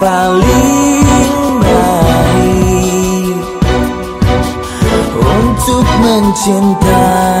paling baik Untuk mencintaiku